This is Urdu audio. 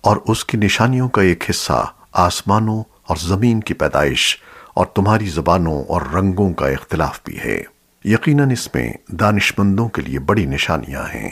اور اس کی نشانیوں کا ایک حصہ آسمانوں اور زمین کی پیدائش اور تمہاری زبانوں اور رنگوں کا اختلاف بھی ہے۔ یقیناً اس میں دانشمندوں کے لیے بڑی نشانیاں ہیں۔